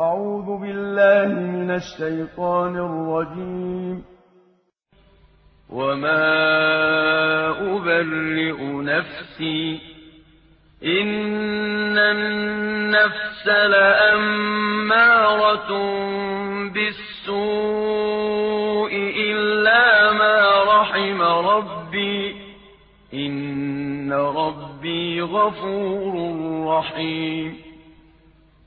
أعوذ بالله من الشيطان الرجيم. وما أبرئ نفسي. إن النفس لأمارة بالسوء إلا ما رحم ربي. إن ربي غفور رحيم.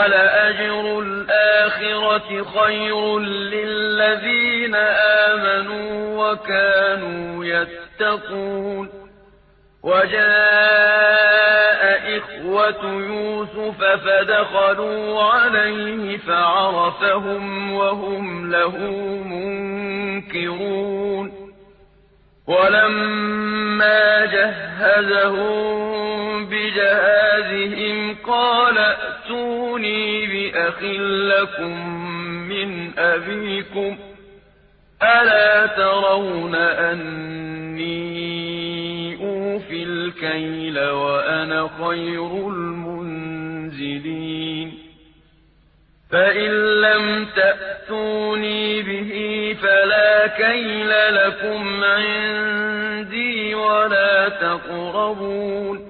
ولأجر الآخرة خير للذين آمنوا وكانوا يتقون. وجاء إخوة يوسف فدخلوا عليه فعرفهم وهم له منكرون. ولما جهزهم بجهازهم قال ائتوني بأخ لكم من أبيكم ألا ترون أني أوفي الكيل وأنا خير المنزلين. فإن لم تأتوني به فلا كيل لكم عندي ولا تقربون.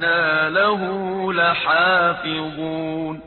وإنا له لحافظون